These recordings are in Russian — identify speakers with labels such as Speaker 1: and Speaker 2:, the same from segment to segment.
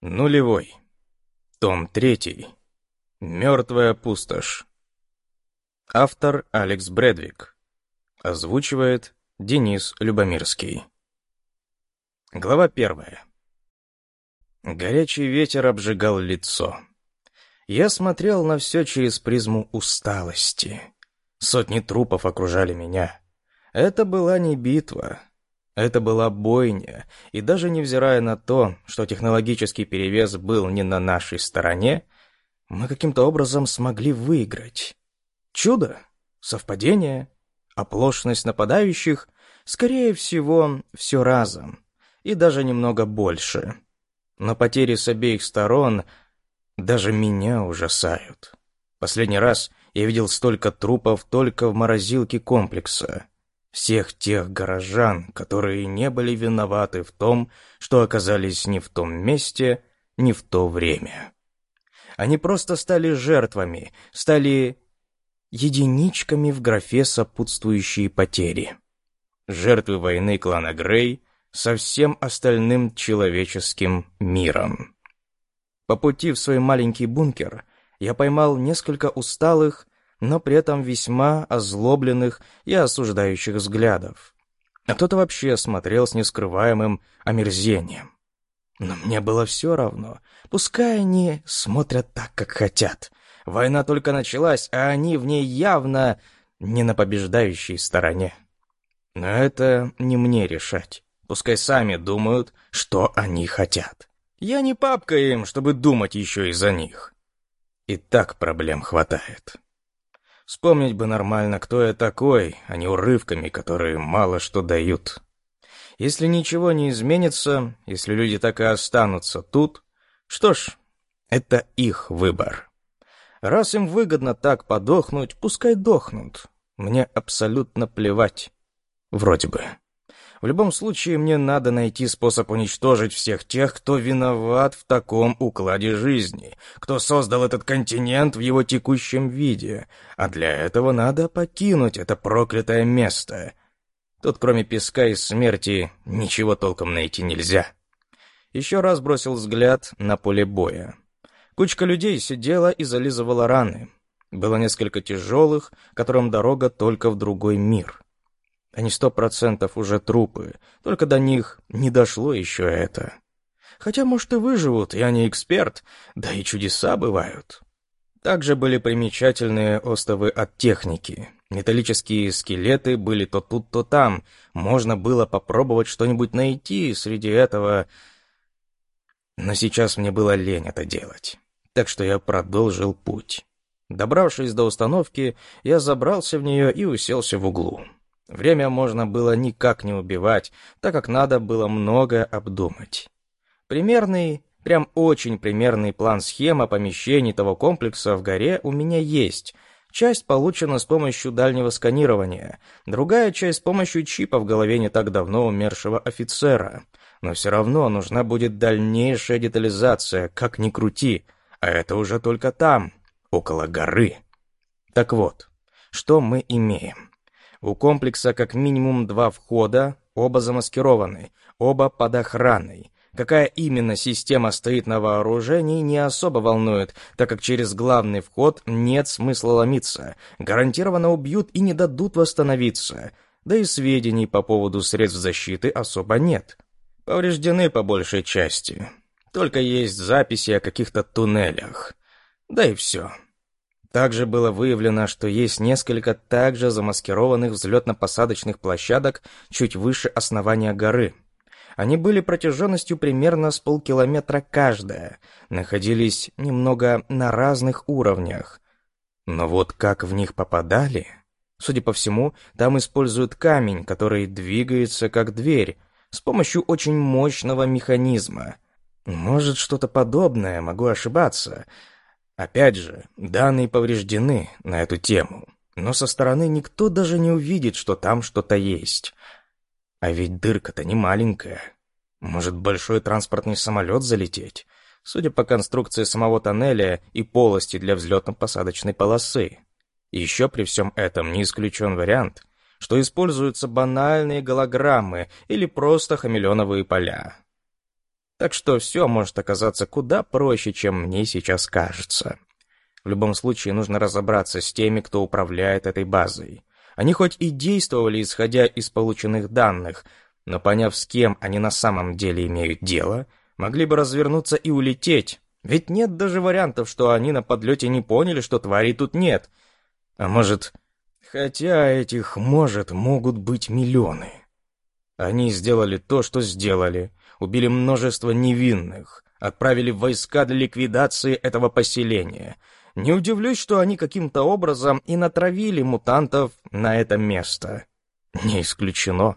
Speaker 1: Нулевой. Том 3. Мертвая пустошь. Автор Алекс Брэдвик. Озвучивает Денис Любомирский. Глава первая. Горячий ветер обжигал лицо. Я смотрел на все через призму усталости. Сотни трупов окружали меня. Это была не битва, это была бойня, и даже невзирая на то, что технологический перевес был не на нашей стороне, мы каким-то образом смогли выиграть. Чудо? Совпадение? Оплошность нападающих? Скорее всего, все разом. И даже немного больше. Но потери с обеих сторон даже меня ужасают. Последний раз я видел столько трупов только в морозилке комплекса всех тех горожан, которые не были виноваты в том, что оказались не в том месте, не в то время. Они просто стали жертвами, стали единичками в графе сопутствующие потери. Жертвы войны клана Грей со всем остальным человеческим миром. По пути в свой маленький бункер я поймал несколько усталых, но при этом весьма озлобленных и осуждающих взглядов. А кто-то вообще смотрел с нескрываемым омерзением. Но мне было все равно. Пускай они смотрят так, как хотят. Война только началась, а они в ней явно не на побеждающей стороне. Но это не мне решать. Пускай сами думают, что они хотят. Я не папка им, чтобы думать еще и за них. И так проблем хватает. Вспомнить бы нормально, кто я такой, а не урывками, которые мало что дают. Если ничего не изменится, если люди так и останутся тут, что ж, это их выбор. Раз им выгодно так подохнуть, пускай дохнут. Мне абсолютно плевать. Вроде бы. В любом случае, мне надо найти способ уничтожить всех тех, кто виноват в таком укладе жизни, кто создал этот континент в его текущем виде, а для этого надо покинуть это проклятое место. Тут кроме песка и смерти ничего толком найти нельзя. Еще раз бросил взгляд на поле боя. Кучка людей сидела и зализывала раны. Было несколько тяжелых, которым дорога только в другой мир. Они сто процентов уже трупы, только до них не дошло еще это. Хотя, может, и выживут, я не эксперт, да и чудеса бывают. Также были примечательные остовы от техники. Металлические скелеты были то тут, то там. Можно было попробовать что-нибудь найти среди этого... Но сейчас мне было лень это делать. Так что я продолжил путь. Добравшись до установки, я забрался в нее и уселся в углу. Время можно было никак не убивать, так как надо было много обдумать. Примерный, прям очень примерный план-схема помещений того комплекса в горе у меня есть. Часть получена с помощью дальнего сканирования, другая часть с помощью чипа в голове не так давно умершего офицера. Но все равно нужна будет дальнейшая детализация, как ни крути, а это уже только там, около горы. Так вот, что мы имеем? У комплекса как минимум два входа, оба замаскированы, оба под охраной. Какая именно система стоит на вооружении, не особо волнует, так как через главный вход нет смысла ломиться. Гарантированно убьют и не дадут восстановиться. Да и сведений по поводу средств защиты особо нет. Повреждены по большей части. Только есть записи о каких-то туннелях. Да и все. Также было выявлено, что есть несколько также замаскированных взлетно-посадочных площадок чуть выше основания горы. Они были протяженностью примерно с полкилометра каждая, находились немного на разных уровнях. Но вот как в них попадали? Судя по всему, там используют камень, который двигается как дверь, с помощью очень мощного механизма. Может, что-то подобное, могу ошибаться — Опять же, данные повреждены на эту тему, но со стороны никто даже не увидит, что там что-то есть. А ведь дырка-то не маленькая. Может, большой транспортный самолет залететь? Судя по конструкции самого тоннеля и полости для взлетно-посадочной полосы. Еще при всем этом не исключен вариант, что используются банальные голограммы или просто хамелеоновые поля. Так что все может оказаться куда проще, чем мне сейчас кажется. В любом случае нужно разобраться с теми, кто управляет этой базой. Они хоть и действовали, исходя из полученных данных, но поняв, с кем они на самом деле имеют дело, могли бы развернуться и улететь. Ведь нет даже вариантов, что они на подлете не поняли, что тварей тут нет. А может... Хотя этих «может» могут быть миллионы. Они сделали то, что сделали, убили множество невинных, отправили войска для ликвидации этого поселения. Не удивлюсь, что они каким-то образом и натравили мутантов на это место. Не исключено.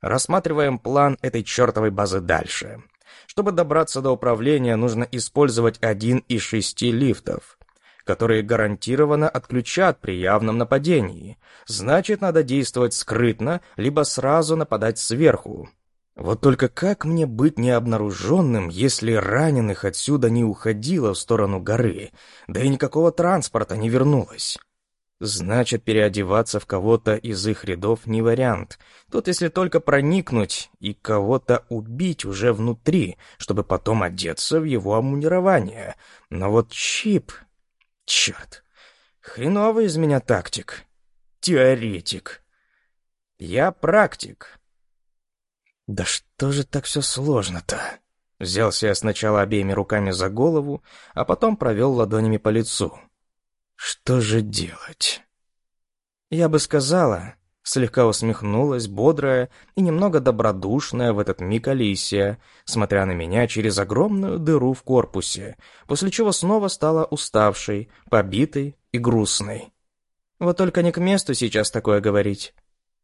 Speaker 1: Рассматриваем план этой чертовой базы дальше. Чтобы добраться до управления, нужно использовать один из шести лифтов, которые гарантированно отключат при явном нападении. Значит, надо действовать скрытно, либо сразу нападать сверху. Вот только как мне быть необнаруженным, если раненых отсюда не уходило в сторону горы, да и никакого транспорта не вернулось? Значит, переодеваться в кого-то из их рядов не вариант. Тут если только проникнуть и кого-то убить уже внутри, чтобы потом одеться в его обмундирование. Но вот чип... Черт. Хреновый из меня тактик. Теоретик. Я практик. Да что же так все сложно-то? Взялся я сначала обеими руками за голову, а потом провел ладонями по лицу. Что же делать? Я бы сказала, слегка усмехнулась, бодрая и немного добродушная в этот миг Алисия, смотря на меня через огромную дыру в корпусе, после чего снова стала уставшей, побитой и грустной. Вот только не к месту сейчас такое говорить.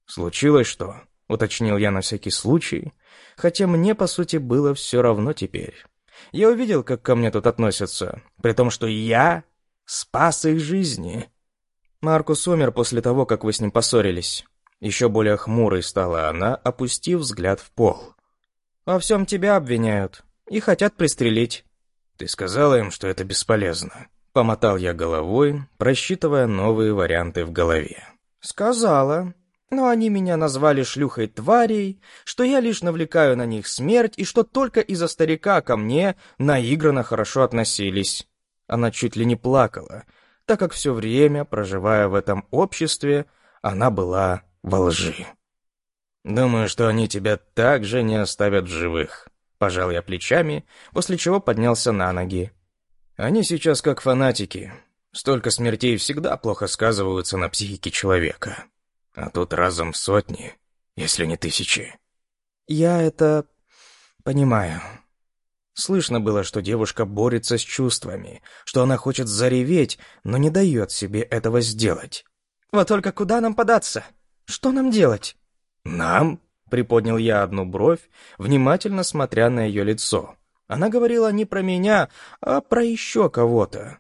Speaker 1: «Случилось что?» — уточнил я на всякий случай, хотя мне, по сути, было все равно теперь. Я увидел, как ко мне тут относятся, при том, что я Спас их жизни. Маркус умер после того, как вы с ним поссорились. Еще более хмурой стала она, опустив взгляд в пол. Во всем тебя обвиняют и хотят пристрелить. Ты сказала им, что это бесполезно. Помотал я головой, просчитывая новые варианты в голове. Сказала. Но они меня назвали шлюхой тварей, что я лишь навлекаю на них смерть, и что только из-за старика ко мне наигранно хорошо относились. Она чуть ли не плакала, так как все время, проживая в этом обществе, она была во лжи. «Думаю, что они тебя также не оставят в живых», — пожал я плечами, после чего поднялся на ноги. «Они сейчас как фанатики. Столько смертей всегда плохо сказываются на психике человека. А тут разом сотни, если не тысячи». «Я это понимаю», Слышно было, что девушка борется с чувствами, что она хочет зареветь, но не дает себе этого сделать. «Вот только куда нам податься? Что нам делать?» «Нам?» — приподнял я одну бровь, внимательно смотря на ее лицо. Она говорила не про меня, а про еще кого-то.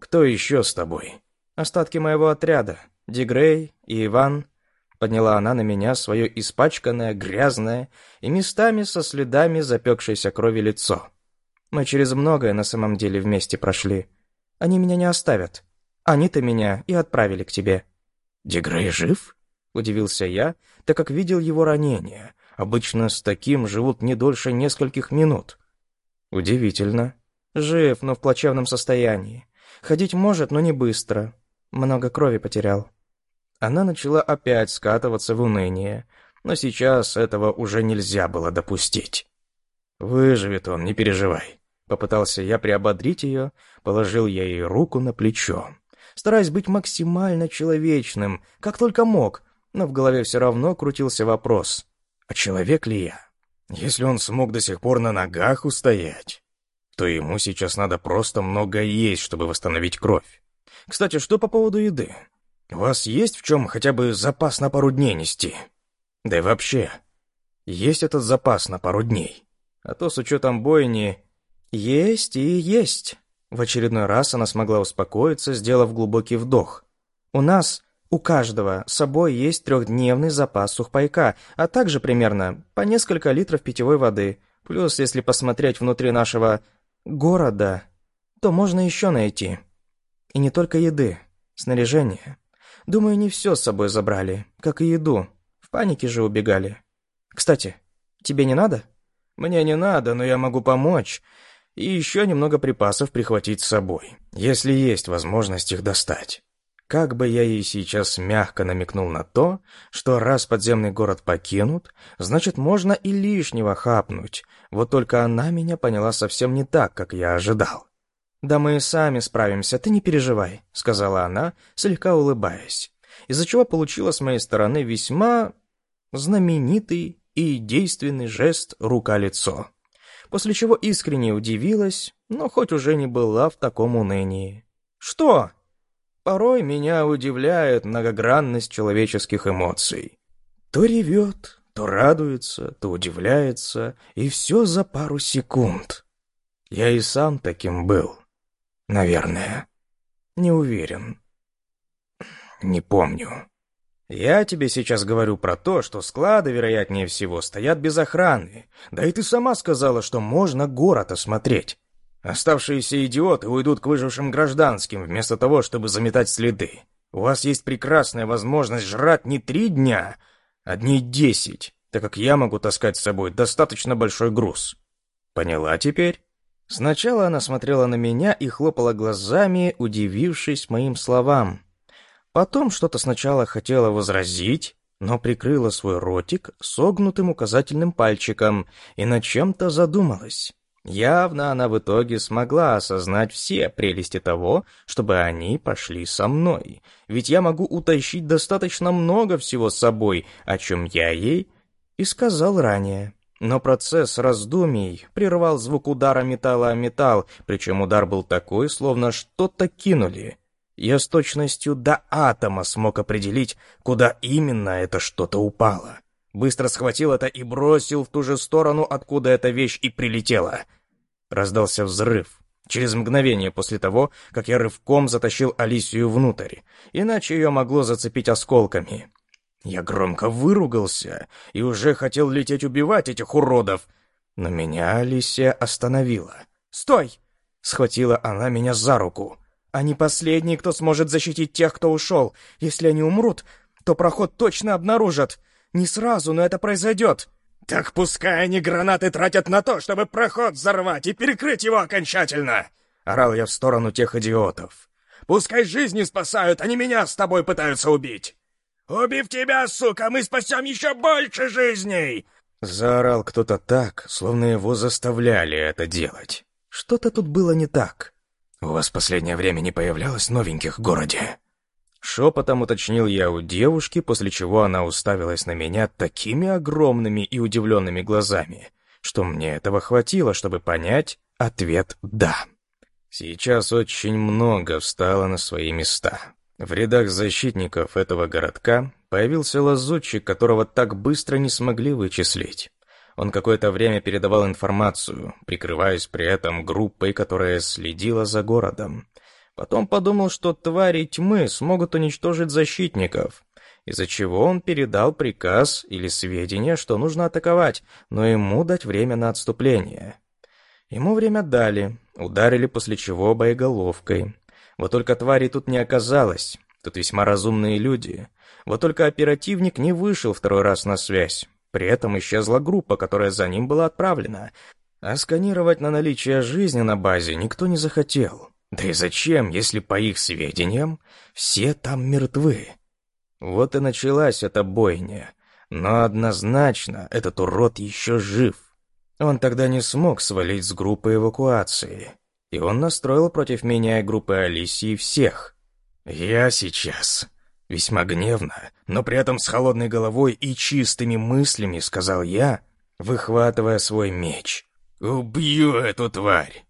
Speaker 1: «Кто еще с тобой?» «Остатки моего отряда. Дигрей и Иван». Подняла она на меня свое испачканное, грязное и местами со следами запекшейся крови лицо. Мы через многое на самом деле вместе прошли. Они меня не оставят. Они-то меня и отправили к тебе». «Дегрей жив?» — удивился я, так как видел его ранение. Обычно с таким живут не дольше нескольких минут. «Удивительно. Жив, но в плачевном состоянии. Ходить может, но не быстро. Много крови потерял». Она начала опять скатываться в уныние, но сейчас этого уже нельзя было допустить. «Выживет он, не переживай». Попытался я приободрить ее, положил я ей руку на плечо, стараясь быть максимально человечным, как только мог, но в голове все равно крутился вопрос, а человек ли я? Если он смог до сих пор на ногах устоять, то ему сейчас надо просто много есть, чтобы восстановить кровь. Кстати, что по поводу еды? У вас есть в чем хотя бы запас на пару дней нести? Да и вообще, есть этот запас на пару дней. А то с учетом бойни... Есть и есть. В очередной раз она смогла успокоиться, сделав глубокий вдох. У нас, у каждого, с собой есть трехдневный запас сухпайка, а также примерно по несколько литров питьевой воды. Плюс, если посмотреть внутри нашего города, то можно еще найти. И не только еды, снаряжение. Думаю, не все с собой забрали, как и еду. В панике же убегали. Кстати, тебе не надо? Мне не надо, но я могу помочь. И еще немного припасов прихватить с собой, если есть возможность их достать. Как бы я ей сейчас мягко намекнул на то, что раз подземный город покинут, значит, можно и лишнего хапнуть. Вот только она меня поняла совсем не так, как я ожидал. «Да мы и сами справимся, ты не переживай», — сказала она, слегка улыбаясь, из-за чего получила с моей стороны весьма знаменитый и действенный жест «рука-лицо», после чего искренне удивилась, но хоть уже не была в таком унынии. «Что?» Порой меня удивляет многогранность человеческих эмоций. То ревет, то радуется, то удивляется, и все за пару секунд. Я и сам таким был. Наверное. Не уверен. Не помню. Я тебе сейчас говорю про то, что склады, вероятнее всего, стоят без охраны. Да и ты сама сказала, что можно город осмотреть. Оставшиеся идиоты уйдут к выжившим гражданским, вместо того, чтобы заметать следы. У вас есть прекрасная возможность жрать не три дня, а дней десять, так как я могу таскать с собой достаточно большой груз. Поняла теперь? Сначала она смотрела на меня и хлопала глазами, удивившись моим словам. Потом что-то сначала хотела возразить, но прикрыла свой ротик согнутым указательным пальчиком и над чем-то задумалась. Явно она в итоге смогла осознать все прелести того, чтобы они пошли со мной. Ведь я могу утащить достаточно много всего с собой, о чем я ей и сказал ранее. Но процесс раздумий прервал звук удара металла о металл, причем удар был такой, словно что-то кинули. Я с точностью до атома смог определить, куда именно это что-то упало. Быстро схватил это и бросил в ту же сторону, откуда эта вещь и прилетела — Раздался взрыв. Через мгновение после того, как я рывком затащил Алисию внутрь, иначе ее могло зацепить осколками. Я громко выругался и уже хотел лететь убивать этих уродов, но меня Алисия остановила. «Стой!» — схватила она меня за руку. «Они последние, кто сможет защитить тех, кто ушел. Если они умрут, то проход точно обнаружат. Не сразу, но это произойдет. «Так пускай они гранаты тратят на то, чтобы проход взорвать и перекрыть его окончательно!» Орал я в сторону тех идиотов. «Пускай жизни спасают, они меня с тобой пытаются убить!» «Убив тебя, сука, мы спасем еще больше жизней!» Заорал кто-то так, словно его заставляли это делать. Что-то тут было не так. «У вас в последнее время не появлялось новеньких в городе?» Шепотом уточнил я у девушки, после чего она уставилась на меня такими огромными и удивленными глазами, что мне этого хватило, чтобы понять ответ «да». Сейчас очень много встало на свои места. В рядах защитников этого городка появился лазутчик, которого так быстро не смогли вычислить. Он какое-то время передавал информацию, прикрываясь при этом группой, которая следила за городом. Потом подумал, что твари тьмы смогут уничтожить защитников, из-за чего он передал приказ или сведения, что нужно атаковать, но ему дать время на отступление. Ему время дали, ударили после чего боеголовкой. Вот только твари тут не оказалось, тут весьма разумные люди. Вот только оперативник не вышел второй раз на связь. При этом исчезла группа, которая за ним была отправлена. А сканировать на наличие жизни на базе никто не захотел. Да и зачем, если, по их сведениям, все там мертвы? Вот и началась эта бойня. Но однозначно этот урод еще жив. Он тогда не смог свалить с группы эвакуации. И он настроил против меня и группы Алисии всех. Я сейчас... Весьма гневно, но при этом с холодной головой и чистыми мыслями, сказал я, выхватывая свой меч. «Убью эту тварь!»